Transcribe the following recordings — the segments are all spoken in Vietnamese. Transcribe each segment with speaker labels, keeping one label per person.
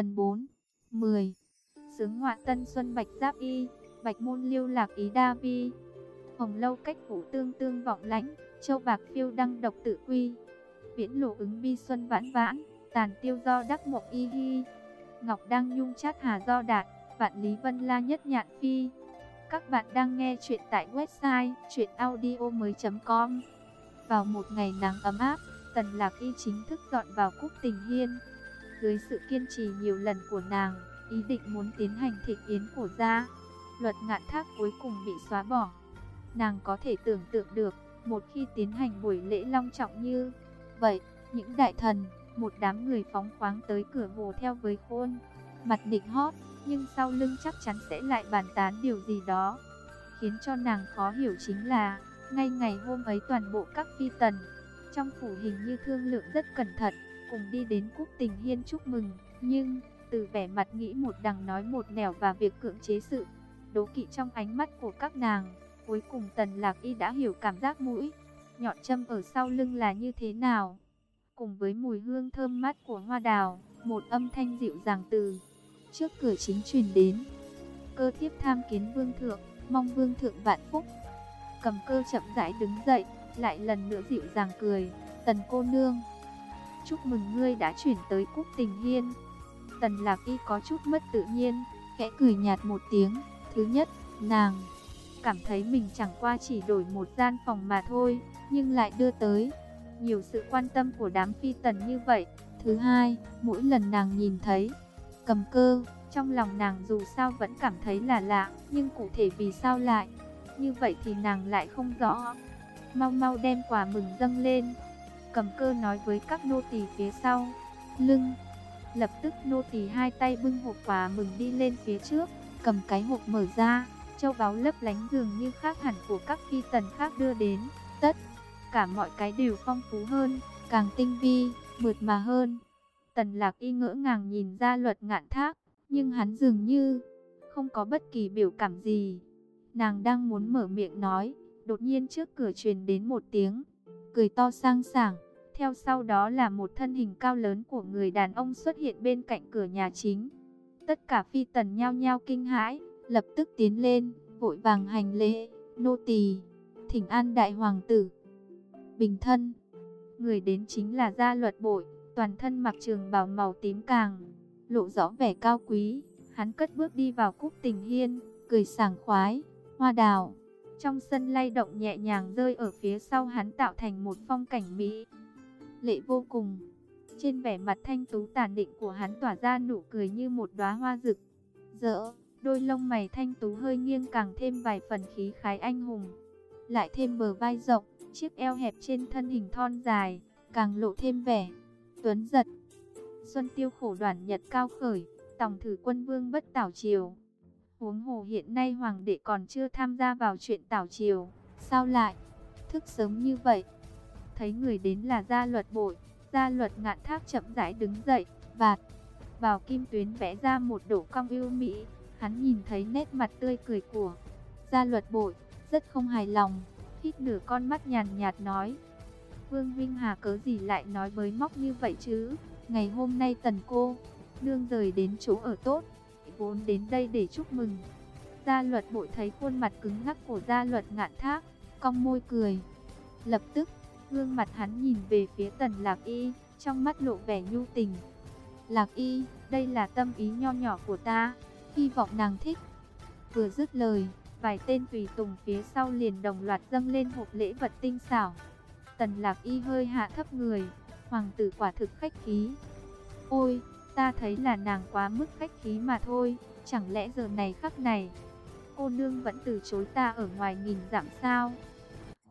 Speaker 1: Phần 4 10 Sướng họa Tân Xuân Bạch Giáp Y, Bạch Môn Liêu Lạc Ý Đa Vi. Hồng Lâu Cách vũ Tương Tương Vọng Lãnh, Châu Bạc Phiêu Đăng Độc Tự Quy. Viễn Lộ Ứng Bi Xuân Vãn Vãn, Tàn Tiêu Do Đắc Mộng Y Hi. Ngọc Đăng Nhung Chát Hà Do Đạt, Vạn Lý Vân La Nhất Nhạn Phi. Các bạn đang nghe chuyện tại website chuyenaudio.com Vào một ngày nắng ấm áp, Tần Lạc Y chính thức dọn vào Cúc Tình Hiên dưới sự kiên trì nhiều lần của nàng, ý định muốn tiến hành thịnh yến của gia, luật ngạn thác cuối cùng bị xóa bỏ. Nàng có thể tưởng tượng được, một khi tiến hành buổi lễ long trọng như vậy, những đại thần, một đám người phóng khoáng tới cửa hồ theo với khuôn, mặt định hót, nhưng sau lưng chắc chắn sẽ lại bàn tán điều gì đó. Khiến cho nàng khó hiểu chính là, ngay ngày hôm ấy toàn bộ các phi tần, trong phủ hình như thương lượng rất cẩn thận, cùng đi đến Cúc Tình Hiên chúc mừng, nhưng từ vẻ mặt nghĩ một đằng nói một nẻo và việc cưỡng chế sự đố kỵ trong ánh mắt của các nàng, cuối cùng Tần Lạc Y đã hiểu cảm giác mũi nhọn châm ở sau lưng là như thế nào. Cùng với mùi hương thơm mát của hoa đào, một âm thanh dịu dàng từ trước cửa chính truyền đến. Cơ thiếp tham kiến vương thượng, mong vương thượng vạn phúc. Cầm cơ chậm rãi đứng dậy, lại lần nữa dịu dàng cười, "Tần cô nương, chúc mừng ngươi đã chuyển tới Cúc Tình Hiên. Tần Lạc Y có chút mất tự nhiên, khẽ cười nhạt một tiếng. Thứ nhất, nàng cảm thấy mình chẳng qua chỉ đổi một gian phòng mà thôi, nhưng lại đưa tới nhiều sự quan tâm của đám phi tần như vậy. Thứ hai, mỗi lần nàng nhìn thấy cầm cơ, trong lòng nàng dù sao vẫn cảm thấy là lạ, nhưng cụ thể vì sao lại như vậy thì nàng lại không rõ. Mau mau đem quà mừng dâng lên, cầm cơ nói với các nô tỳ phía sau, lưng. Lập tức nô tỳ hai tay bưng hộp và mừng đi lên phía trước, cầm cái hộp mở ra, châu báu lấp lánh dường như khác hẳn của các phi tần khác đưa đến, tất cả mọi cái đều phong phú hơn, càng tinh vi, mượt mà hơn. Tần lạc y ngỡ ngàng nhìn ra luật ngạn thác, nhưng hắn dường như không có bất kỳ biểu cảm gì. Nàng đang muốn mở miệng nói, đột nhiên trước cửa truyền đến một tiếng cười to sang sảng. Theo sau đó là một thân hình cao lớn của người đàn ông xuất hiện bên cạnh cửa nhà chính. Tất cả phi tần nhao nhao kinh hãi, lập tức tiến lên, vội vàng hành lễ, nô tỳ, thỉnh an đại hoàng tử. Bình thân, người đến chính là gia luật bội, toàn thân mặc trường bào màu tím càng, lộ rõ vẻ cao quý. Hắn cất bước đi vào cúc tình hiên, cười sảng khoái, hoa đào trong sân lay động nhẹ nhàng rơi ở phía sau hắn tạo thành một phong cảnh mỹ. Lệ vô cùng. Trên vẻ mặt thanh tú tàn định của hắn tỏa ra nụ cười như một đóa hoa rực. dỡ đôi lông mày thanh tú hơi nghiêng càng thêm vài phần khí khái anh hùng. Lại thêm bờ vai rộng, chiếc eo hẹp trên thân hình thon dài, càng lộ thêm vẻ. Tuấn giật. Xuân tiêu khổ đoàn nhật cao khởi, tòng thử quân vương bất tảo triều. Huống hồ hiện nay hoàng đệ còn chưa tham gia vào chuyện tảo triều, sao lại thức sớm như vậy? Thấy người đến là gia luật bội, gia luật ngạn thác chậm rãi đứng dậy, vạt vào kim tuyến vẽ ra một đổ cong yêu mỹ. Hắn nhìn thấy nét mặt tươi cười của gia luật bội, rất không hài lòng, hít nửa con mắt nhàn nhạt nói. Vương Vinh Hà cớ gì lại nói bới móc như vậy chứ? Ngày hôm nay tần cô, nương rời đến chỗ ở tốt, vốn đến đây để chúc mừng. Gia luật bội thấy khuôn mặt cứng ngắc của gia luật ngạn thác, cong môi cười. Lập tức, gương mặt hắn nhìn về phía tần lạc y, trong mắt lộ vẻ nhu tình. Lạc y, đây là tâm ý nho nhỏ của ta, hy vọng nàng thích. Vừa dứt lời, vài tên tùy tùng phía sau liền đồng loạt dâng lên hộp lễ vật tinh xảo. Tần lạc y hơi hạ thấp người, hoàng tử quả thực khách khí. Ôi, Ta thấy là nàng quá mức khách khí mà thôi, chẳng lẽ giờ này khắc này, cô nương vẫn từ chối ta ở ngoài nhìn giảm sao?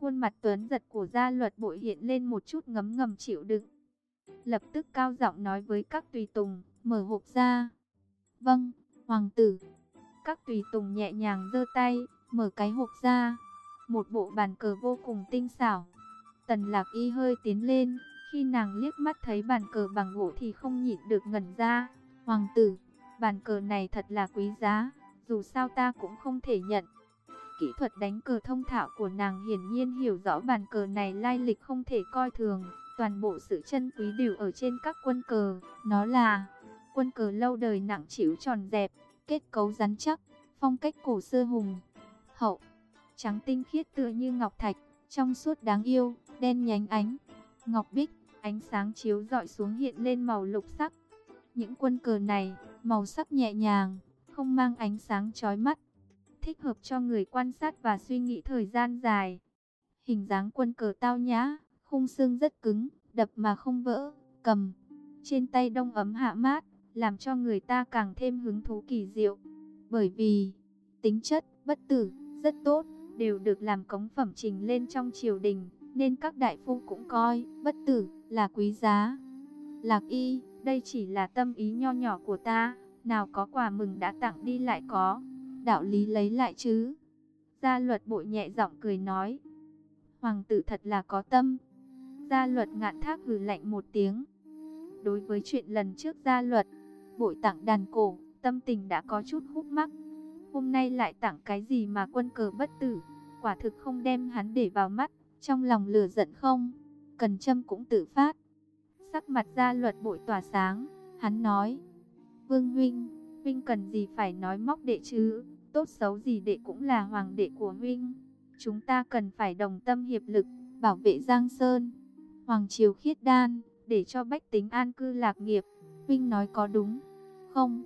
Speaker 1: Khuôn mặt tuấn giật của gia luật bội hiện lên một chút ngấm ngầm chịu đựng. Lập tức cao giọng nói với các tùy tùng, mở hộp ra. Vâng, hoàng tử. Các tùy tùng nhẹ nhàng giơ tay, mở cái hộp ra. Một bộ bàn cờ vô cùng tinh xảo. Tần lạc y hơi tiến lên, khi nàng liếc mắt thấy bàn cờ bằng gỗ thì không nhịn được ngẩn ra. Hoàng tử, bàn cờ này thật là quý giá, dù sao ta cũng không thể nhận. Kỹ thuật đánh cờ thông thạo của nàng hiển nhiên hiểu rõ bàn cờ này lai lịch không thể coi thường. Toàn bộ sự chân quý đều ở trên các quân cờ. Nó là Quân cờ lâu đời nặng chịu tròn dẹp, kết cấu rắn chắc, phong cách cổ xưa hùng, hậu, trắng tinh khiết tựa như ngọc thạch, trong suốt đáng yêu, đen nhánh ánh, ngọc bích, ánh sáng chiếu rọi xuống hiện lên màu lục sắc. Những quân cờ này, màu sắc nhẹ nhàng, không mang ánh sáng chói mắt, thích hợp cho người quan sát và suy nghĩ thời gian dài. Hình dáng quân cờ tao nhã, khung xương rất cứng, đập mà không vỡ, cầm trên tay đông ấm hạ mát, làm cho người ta càng thêm hứng thú kỳ diệu. Bởi vì tính chất bất tử rất tốt, đều được làm cống phẩm trình lên trong triều đình, nên các đại phu cũng coi bất tử là quý giá. Lạc y, đây chỉ là tâm ý nho nhỏ của ta, nào có quà mừng đã tặng đi lại có, đạo lý lấy lại chứ. Gia luật bội nhẹ giọng cười nói, hoàng tử thật là có tâm. Gia luật ngạn thác hừ lạnh một tiếng. Đối với chuyện lần trước gia luật, bội tặng đàn cổ, tâm tình đã có chút khúc mắc. Hôm nay lại tặng cái gì mà quân cờ bất tử, quả thực không đem hắn để vào mắt, trong lòng lửa giận không. Cần châm cũng tự phát. Sắc mặt gia luật bội tỏa sáng, hắn nói. Vương Huynh, Huynh cần gì phải nói móc đệ chứ, tốt xấu gì đệ cũng là hoàng đệ của Huynh. Chúng ta cần phải đồng tâm hiệp lực, bảo vệ Giang Sơn, Hoàng Triều khiết đan, để cho bách tính an cư lạc nghiệp. Huynh nói có đúng, không?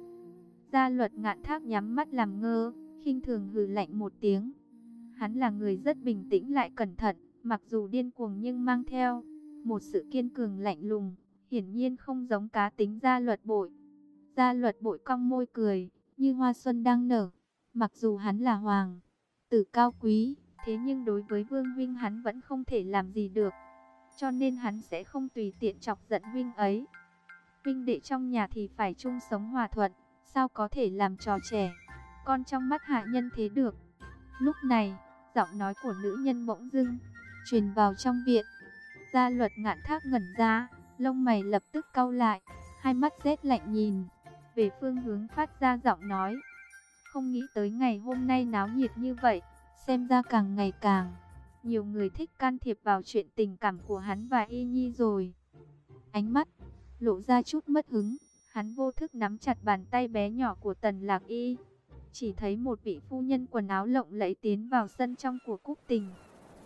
Speaker 1: Gia luật ngạn thác nhắm mắt làm ngơ, khinh thường hừ lạnh một tiếng. Hắn là người rất bình tĩnh lại cẩn thận, mặc dù điên cuồng nhưng mang theo một sự kiên cường lạnh lùng, hiển nhiên không giống cá tính gia luật bội. Gia luật bội cong môi cười, như hoa xuân đang nở. Mặc dù hắn là hoàng tử cao quý, thế nhưng đối với Vương Vinh hắn vẫn không thể làm gì được. Cho nên hắn sẽ không tùy tiện chọc giận Vinh ấy. Vinh đệ trong nhà thì phải chung sống hòa thuận, sao có thể làm trò trẻ, con trong mắt hạ nhân thế được. Lúc này, giọng nói của nữ nhân bỗng dưng, truyền vào trong viện. Gia luật ngạn thác ngẩn ra, lông mày lập tức cau lại, hai mắt rét lạnh nhìn, về phương hướng phát ra giọng nói. Không nghĩ tới ngày hôm nay náo nhiệt như vậy, xem ra càng ngày càng, nhiều người thích can thiệp vào chuyện tình cảm của hắn và Y Nhi rồi. Ánh mắt, lộ ra chút mất hứng, hắn vô thức nắm chặt bàn tay bé nhỏ của Tần Lạc Y. Chỉ thấy một vị phu nhân quần áo lộng lẫy tiến vào sân trong của Cúc Tình.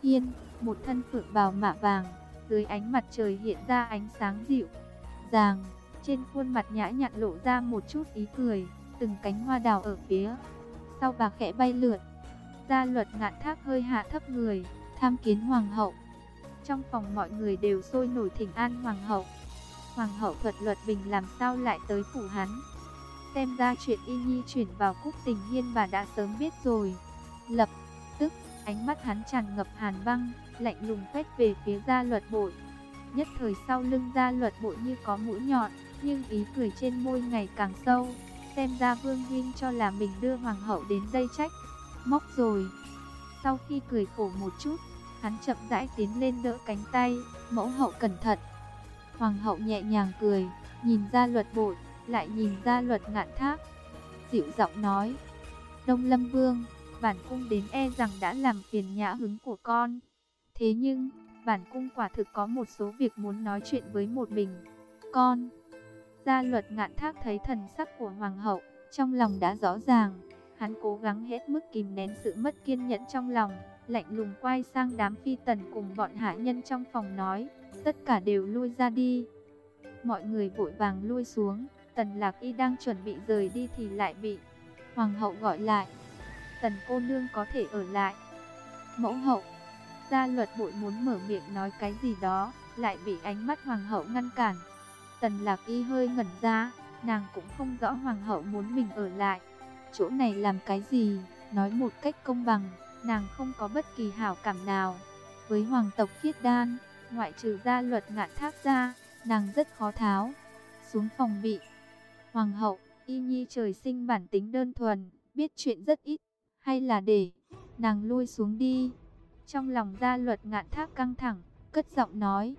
Speaker 1: Yên, một thân phượng bào mạ vàng, dưới ánh mặt trời hiện ra ánh sáng dịu, dàng. Trên khuôn mặt nhã nhặn lộ ra một chút ý cười, từng cánh hoa đào ở phía sau bà khẽ bay lượn. Gia luật ngạn thác hơi hạ thấp người, tham kiến hoàng hậu. Trong phòng mọi người đều sôi nổi thỉnh an hoàng hậu. Hoàng hậu thuật luật bình làm sao lại tới phủ hắn. Xem ra chuyện y nhi chuyển vào cúc tình hiên bà đã sớm biết rồi. Lập tức, ánh mắt hắn tràn ngập hàn băng, lạnh lùng quét về phía gia luật bội. Nhất thời sau lưng gia luật bội như có mũi nhọn, nhưng ý cười trên môi ngày càng sâu. Xem ra Vương Huynh cho là mình đưa Hoàng hậu đến đây trách. Móc rồi. Sau khi cười khổ một chút, hắn chậm rãi tiến lên đỡ cánh tay, mẫu hậu cẩn thận. Hoàng hậu nhẹ nhàng cười, nhìn ra luật bội, lại nhìn ra luật ngạn thác. Dịu giọng nói, Đông Lâm Vương, bản cung đến e rằng đã làm phiền nhã hứng của con. Thế nhưng, bản cung quả thực có một số việc muốn nói chuyện với một mình. Con, gia luật ngạn thác thấy thần sắc của hoàng hậu, trong lòng đã rõ ràng. Hắn cố gắng hết mức kìm nén sự mất kiên nhẫn trong lòng, lạnh lùng quay sang đám phi tần cùng bọn hạ nhân trong phòng nói, tất cả đều lui ra đi. Mọi người vội vàng lui xuống, tần lạc y đang chuẩn bị rời đi thì lại bị hoàng hậu gọi lại. Tần cô nương có thể ở lại. Mẫu hậu, gia luật bội muốn mở miệng nói cái gì đó, lại bị ánh mắt hoàng hậu ngăn cản. Tần lạc y hơi ngẩn ra, nàng cũng không rõ hoàng hậu muốn mình ở lại. Chỗ này làm cái gì, nói một cách công bằng, nàng không có bất kỳ hảo cảm nào. Với hoàng tộc khiết đan, ngoại trừ gia luật ngạn thác ra, nàng rất khó tháo. Xuống phòng bị, hoàng hậu, y nhi trời sinh bản tính đơn thuần, biết chuyện rất ít, hay là để nàng lui xuống đi. Trong lòng gia luật ngạn thác căng thẳng, cất giọng nói.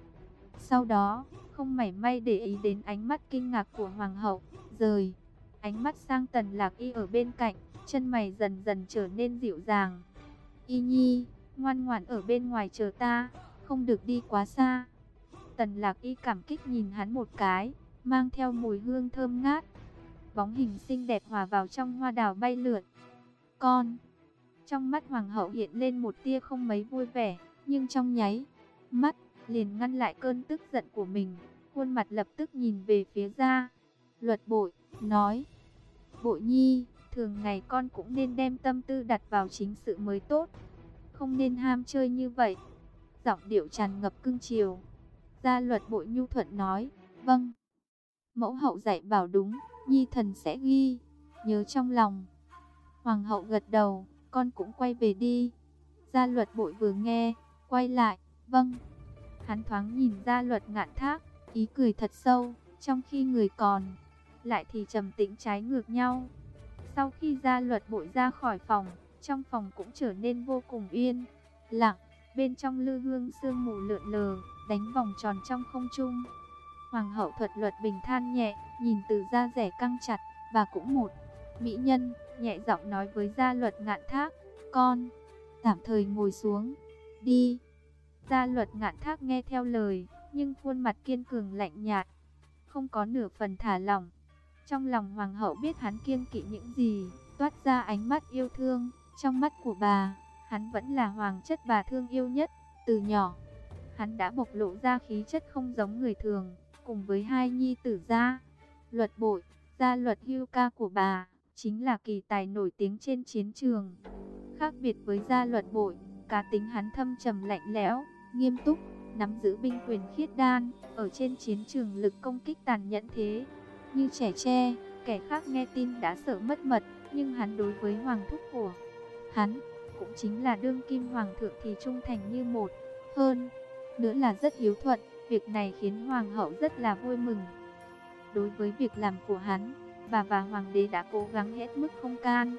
Speaker 1: Sau đó, không mảy may để ý đến ánh mắt kinh ngạc của hoàng hậu, rời. Ánh mắt sang tần lạc y ở bên cạnh, chân mày dần dần trở nên dịu dàng. Y nhi, ngoan ngoãn ở bên ngoài chờ ta, không được đi quá xa. Tần lạc y cảm kích nhìn hắn một cái, mang theo mùi hương thơm ngát. Bóng hình xinh đẹp hòa vào trong hoa đào bay lượn. Con! Trong mắt hoàng hậu hiện lên một tia không mấy vui vẻ, nhưng trong nháy mắt liền ngăn lại cơn tức giận của mình, khuôn mặt lập tức nhìn về phía ra. Luật bội, nói, bội nhi, thường ngày con cũng nên đem tâm tư đặt vào chính sự mới tốt, không nên ham chơi như vậy. Giọng điệu tràn ngập cưng chiều. Gia luật bội nhu thuận nói, vâng. Mẫu hậu dạy bảo đúng, nhi thần sẽ ghi, nhớ trong lòng. Hoàng hậu gật đầu, con cũng quay về đi. Gia luật bội vừa nghe, quay lại, vâng. Hắn thoáng nhìn Gia luật ngạn thác, ý cười thật sâu, trong khi người còn, lại thì trầm tĩnh trái ngược nhau. Sau khi Gia luật bội ra khỏi phòng, trong phòng cũng trở nên vô cùng yên, lặng, bên trong lư hương sương mù lượn lờ, đánh vòng tròn trong không trung. Hoàng hậu thuật luật bình than nhẹ, nhìn từ da rẻ căng chặt, và cũng một mỹ nhân, nhẹ giọng nói với gia luật ngạn thác, con, tạm thời ngồi xuống, đi. Gia luật ngạn thác nghe theo lời, nhưng khuôn mặt kiên cường lạnh nhạt, không có nửa phần thả lỏng. Trong lòng hoàng hậu biết hắn kiêng kỵ những gì, toát ra ánh mắt yêu thương, trong mắt của bà, hắn vẫn là hoàng chất bà thương yêu nhất, từ nhỏ. Hắn đã bộc lộ ra khí chất không giống người thường, cùng với hai nhi tử gia. Luật bội, gia luật hưu ca của bà, chính là kỳ tài nổi tiếng trên chiến trường. Khác biệt với gia luật bội, cá tính hắn thâm trầm lạnh lẽo, nghiêm túc, nắm giữ binh quyền khiết đan, ở trên chiến trường lực công kích tàn nhẫn thế. Như trẻ tre, kẻ khác nghe tin đã sợ mất mật, nhưng hắn đối với hoàng thúc của hắn, cũng chính là đương kim hoàng thượng thì trung thành như một. Hơn, nữa là rất hiếu thuận, việc này khiến hoàng hậu rất là vui mừng. Đối với việc làm của hắn, bà và hoàng đế đã cố gắng hết mức không can,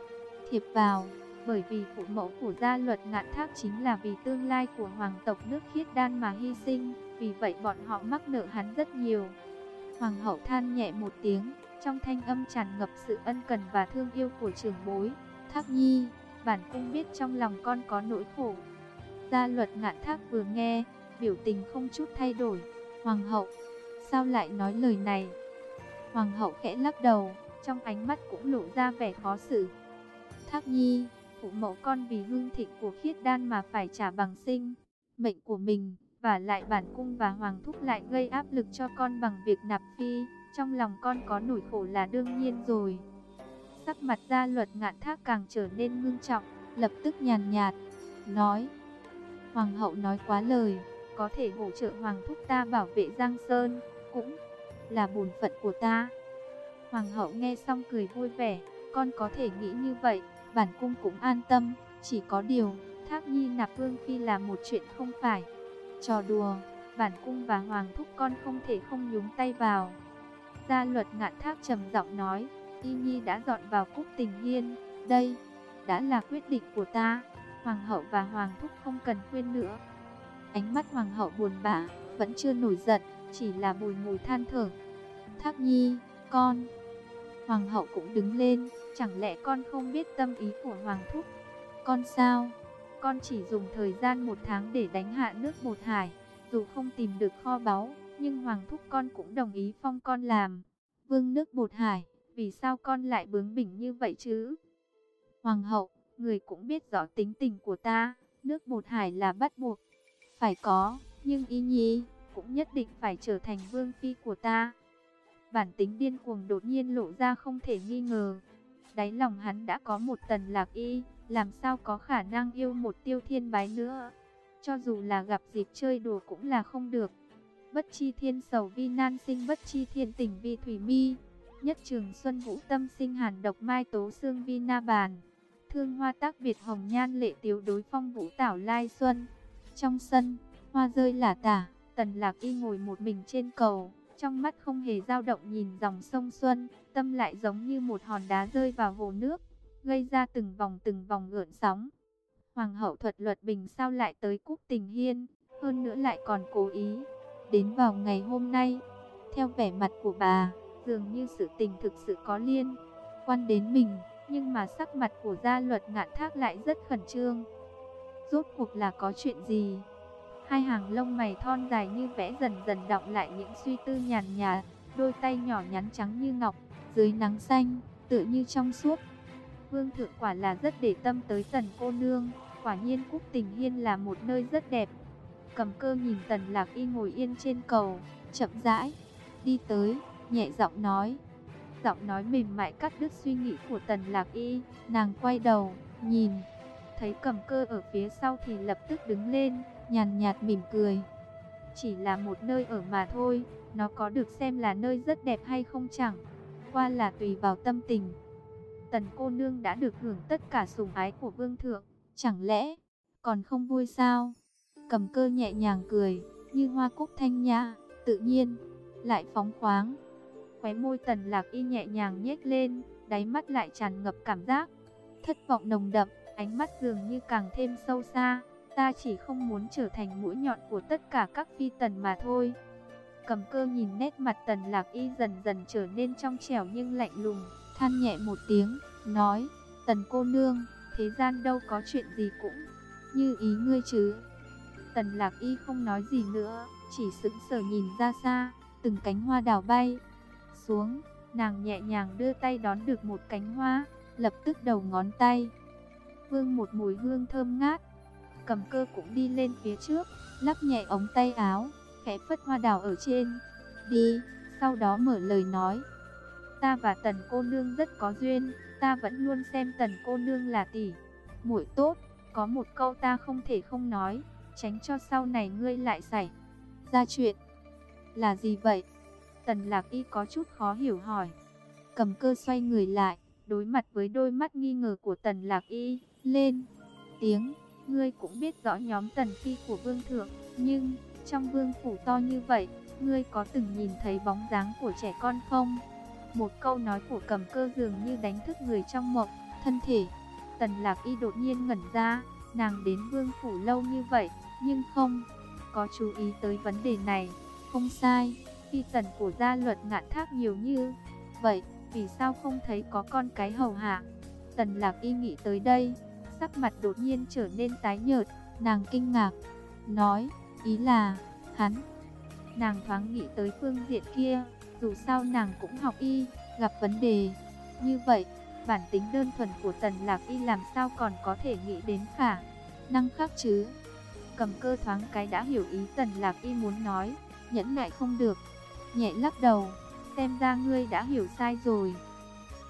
Speaker 1: thiệp vào bởi vì phụ mẫu của gia luật ngạn thác chính là vì tương lai của hoàng tộc nước khiết đan mà hy sinh, vì vậy bọn họ mắc nợ hắn rất nhiều. Hoàng hậu than nhẹ một tiếng, trong thanh âm tràn ngập sự ân cần và thương yêu của trưởng bối. Thác nhi, bản cung biết trong lòng con có nỗi khổ. Gia luật ngạn thác vừa nghe, biểu tình không chút thay đổi. Hoàng hậu, sao lại nói lời này? Hoàng hậu khẽ lắc đầu, trong ánh mắt cũng lộ ra vẻ khó xử. Thác nhi, phụ mẫu con vì hương thịnh của khiết đan mà phải trả bằng sinh, mệnh của mình, và lại bản cung và hoàng thúc lại gây áp lực cho con bằng việc nạp phi, trong lòng con có nổi khổ là đương nhiên rồi. Sắc mặt gia luật ngạn thác càng trở nên ngưng trọng, lập tức nhàn nhạt, nói, Hoàng hậu nói quá lời, có thể hỗ trợ hoàng thúc ta bảo vệ Giang Sơn, cũng là bổn phận của ta. Hoàng hậu nghe xong cười vui vẻ, con có thể nghĩ như vậy, bản cung cũng an tâm, chỉ có điều, Thác Nhi nạp Vương Phi là một chuyện không phải. Trò đùa, bản cung và Hoàng Thúc con không thể không nhúng tay vào. Gia luật ngạn thác trầm giọng nói, Y Nhi đã dọn vào cúc tình hiên, đây, đã là quyết định của ta. Hoàng hậu và Hoàng Thúc không cần khuyên nữa. Ánh mắt Hoàng hậu buồn bã, vẫn chưa nổi giận, chỉ là bùi mùi than thở. Thác Nhi, con. Hoàng hậu cũng đứng lên, Chẳng lẽ con không biết tâm ý của Hoàng Thúc? Con sao? Con chỉ dùng thời gian một tháng để đánh hạ nước bột hải. Dù không tìm được kho báu, nhưng Hoàng Thúc con cũng đồng ý phong con làm. Vương nước bột hải, vì sao con lại bướng bỉnh như vậy chứ? Hoàng hậu, người cũng biết rõ tính tình của ta, nước bột hải là bắt buộc. Phải có, nhưng y nhi, cũng nhất định phải trở thành vương phi của ta. Bản tính điên cuồng đột nhiên lộ ra không thể nghi ngờ. Đáy lòng hắn đã có một tần lạc y, làm sao có khả năng yêu một tiêu thiên bái nữa. Cho dù là gặp dịp chơi đùa cũng là không được. Bất chi thiên sầu vi nan sinh bất chi thiên tình vi thủy mi. Nhất trường xuân vũ tâm sinh hàn độc mai tố xương vi na bàn. Thương hoa tác biệt hồng nhan lệ tiếu đối phong vũ tảo lai xuân. Trong sân, hoa rơi lả tả, tần lạc y ngồi một mình trên cầu trong mắt không hề dao động nhìn dòng sông Xuân, tâm lại giống như một hòn đá rơi vào hồ nước, gây ra từng vòng từng vòng gợn sóng. Hoàng hậu thuật luật bình sao lại tới Cúc Tình Hiên, hơn nữa lại còn cố ý. Đến vào ngày hôm nay, theo vẻ mặt của bà, dường như sự tình thực sự có liên quan đến mình, nhưng mà sắc mặt của gia luật ngạn thác lại rất khẩn trương. Rốt cuộc là có chuyện gì? Hai hàng lông mày thon dài như vẽ dần dần đọng lại những suy tư nhàn nhạt. đôi tay nhỏ nhắn trắng như ngọc, dưới nắng xanh, tựa như trong suốt. Vương thượng quả là rất để tâm tới tần cô nương, quả nhiên Cúc Tình Hiên là một nơi rất đẹp. Cầm cơ nhìn tần lạc y ngồi yên trên cầu, chậm rãi, đi tới, nhẹ giọng nói. Giọng nói mềm mại cắt đứt suy nghĩ của tần lạc y, nàng quay đầu, nhìn, thấy cầm cơ ở phía sau thì lập tức đứng lên, nhàn nhạt mỉm cười. Chỉ là một nơi ở mà thôi, nó có được xem là nơi rất đẹp hay không chẳng, qua là tùy vào tâm tình. Tần cô nương đã được hưởng tất cả sủng ái của vương thượng, chẳng lẽ còn không vui sao? Cầm cơ nhẹ nhàng cười, như hoa cúc thanh nhã, tự nhiên, lại phóng khoáng. Khóe môi tần lạc y nhẹ nhàng nhếch lên, đáy mắt lại tràn ngập cảm giác. Thất vọng nồng đậm, ánh mắt dường như càng thêm sâu xa. Ta chỉ không muốn trở thành mũi nhọn của tất cả các phi tần mà thôi. Cầm cơ nhìn nét mặt tần lạc y dần dần trở nên trong trẻo nhưng lạnh lùng, than nhẹ một tiếng, nói, tần cô nương, thế gian đâu có chuyện gì cũng như ý ngươi chứ. Tần lạc y không nói gì nữa, chỉ sững sờ nhìn ra xa, từng cánh hoa đào bay xuống, nàng nhẹ nhàng đưa tay đón được một cánh hoa, lập tức đầu ngón tay. Vương một mùi hương thơm ngát, cầm cơ cũng đi lên phía trước, lắc nhẹ ống tay áo, khẽ phất hoa đào ở trên. Đi, sau đó mở lời nói. Ta và tần cô nương rất có duyên, ta vẫn luôn xem tần cô nương là tỷ, muội tốt, có một câu ta không thể không nói, tránh cho sau này ngươi lại xảy ra chuyện. Là gì vậy? Tần lạc y có chút khó hiểu hỏi. Cầm cơ xoay người lại, đối mặt với đôi mắt nghi ngờ của tần lạc y, lên. Tiếng, ngươi cũng biết rõ nhóm tần phi của vương thượng, nhưng, trong vương phủ to như vậy, ngươi có từng nhìn thấy bóng dáng của trẻ con không? Một câu nói của cầm cơ dường như đánh thức người trong mộng, thân thể. Tần lạc y đột nhiên ngẩn ra, nàng đến vương phủ lâu như vậy, nhưng không có chú ý tới vấn đề này. Không sai, phi tần của gia luật ngạn thác nhiều như vậy, vì sao không thấy có con cái hầu hạ? Tần lạc y nghĩ tới đây, sắc mặt đột nhiên trở nên tái nhợt, nàng kinh ngạc, nói, ý là, hắn. Nàng thoáng nghĩ tới phương diện kia, dù sao nàng cũng học y, gặp vấn đề. Như vậy, bản tính đơn thuần của tần lạc y làm sao còn có thể nghĩ đến khả năng khác chứ? Cầm cơ thoáng cái đã hiểu ý tần lạc y muốn nói, nhẫn nại không được, nhẹ lắc đầu, xem ra ngươi đã hiểu sai rồi.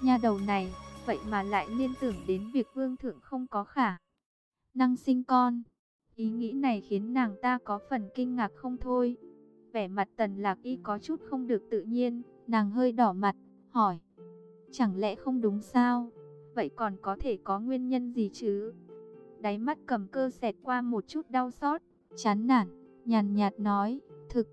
Speaker 1: Nhà đầu này, vậy mà lại liên tưởng đến việc vương thượng không có khả năng sinh con. Ý nghĩ này khiến nàng ta có phần kinh ngạc không thôi. Vẻ mặt tần lạc y có chút không được tự nhiên, nàng hơi đỏ mặt, hỏi. Chẳng lẽ không đúng sao? Vậy còn có thể có nguyên nhân gì chứ? Đáy mắt cầm cơ xẹt qua một chút đau xót, chán nản, nhàn nhạt nói, thực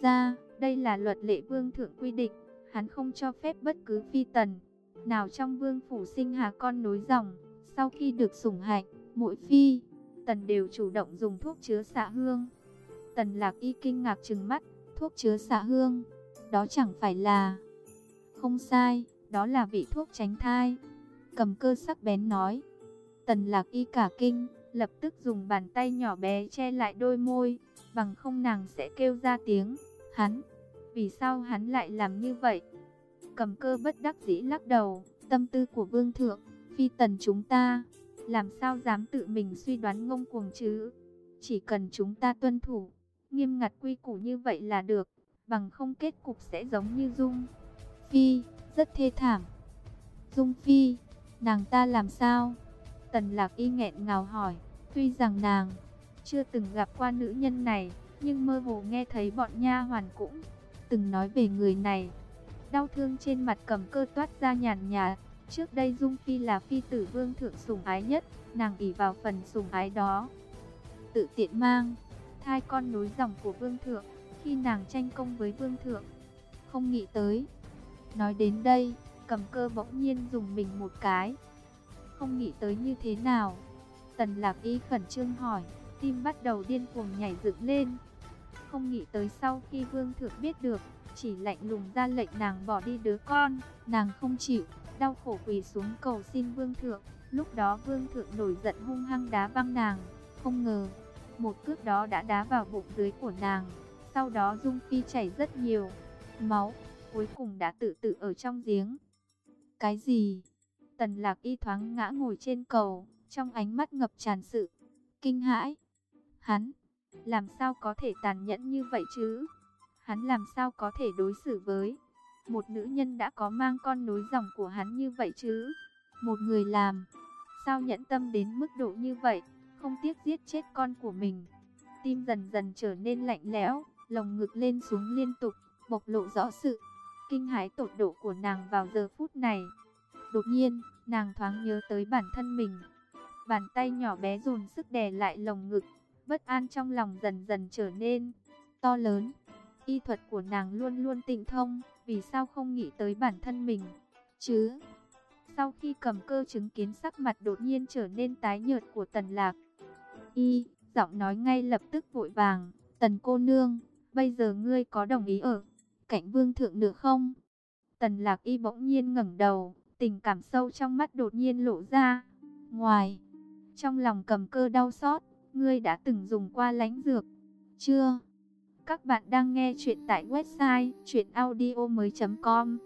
Speaker 1: ra, đây là luật lệ vương thượng quy định, hắn không cho phép bất cứ phi tần nào trong vương phủ sinh hà con nối dòng. Sau khi được sủng hạnh, mỗi phi tần đều chủ động dùng thuốc chứa xạ hương. Tần lạc y kinh ngạc trừng mắt, thuốc chứa xạ hương, đó chẳng phải là... Không sai, đó là vị thuốc tránh thai. Cầm cơ sắc bén nói. Tần lạc y cả kinh, lập tức dùng bàn tay nhỏ bé che lại đôi môi, bằng không nàng sẽ kêu ra tiếng. Hắn, vì sao hắn lại làm như vậy? Cầm cơ bất đắc dĩ lắc đầu, tâm tư của vương thượng, phi tần chúng ta, làm sao dám tự mình suy đoán ngông cuồng chứ? Chỉ cần chúng ta tuân thủ, nghiêm ngặt quy củ như vậy là được, bằng không kết cục sẽ giống như Dung. Phi, rất thê thảm. Dung Phi, nàng ta làm sao? Tần lạc y nghẹn ngào hỏi, tuy rằng nàng chưa từng gặp qua nữ nhân này, nhưng mơ hồ nghe thấy bọn nha hoàn cũng từng nói về người này. Đau thương trên mặt cầm cơ toát ra nhàn nhạt, trước đây Dung Phi là phi tử vương thượng sủng ái nhất, nàng ỷ vào phần sủng ái đó. Tự tiện mang, thai con nối dòng của vương thượng, khi nàng tranh công với vương thượng, không nghĩ tới. Nói đến đây, cầm cơ bỗng nhiên dùng mình một cái, không nghĩ tới như thế nào. Tần lạc y khẩn trương hỏi, tim bắt đầu điên cuồng nhảy dựng lên. Không nghĩ tới sau khi vương thượng biết được, chỉ lạnh lùng ra lệnh nàng bỏ đi đứa con, nàng không chịu, đau khổ quỳ xuống cầu xin vương thượng. Lúc đó vương thượng nổi giận hung hăng đá văng nàng, không ngờ, một cước đó đã đá vào bụng dưới của nàng. Sau đó Dung Phi chảy rất nhiều máu, cuối cùng đã tự tử ở trong giếng. Cái gì? Tần lạc y thoáng ngã ngồi trên cầu, trong ánh mắt ngập tràn sự kinh hãi. Hắn, làm sao có thể tàn nhẫn như vậy chứ? Hắn làm sao có thể đối xử với một nữ nhân đã có mang con nối dòng của hắn như vậy chứ? Một người làm, sao nhẫn tâm đến mức độ như vậy, không tiếc giết chết con của mình. Tim dần dần trở nên lạnh lẽo, lồng ngực lên xuống liên tục, bộc lộ rõ sự kinh hãi tột độ của nàng vào giờ phút này. Đột nhiên, nàng thoáng nhớ tới bản thân mình. Bàn tay nhỏ bé dồn sức đè lại lồng ngực, bất an trong lòng dần dần trở nên to lớn. Y thuật của nàng luôn luôn tinh thông, vì sao không nghĩ tới bản thân mình, chứ? Sau khi cầm cơ chứng kiến sắc mặt đột nhiên trở nên tái nhợt của tần lạc, y, giọng nói ngay lập tức vội vàng, tần cô nương, bây giờ ngươi có đồng ý ở cạnh vương thượng nữa không? Tần lạc y bỗng nhiên ngẩng đầu, tình cảm sâu trong mắt đột nhiên lộ ra. Ngoài, trong lòng cầm cơ đau xót, ngươi đã từng dùng qua lánh dược, chưa? Các bạn đang nghe chuyện tại website chuyenaudio.com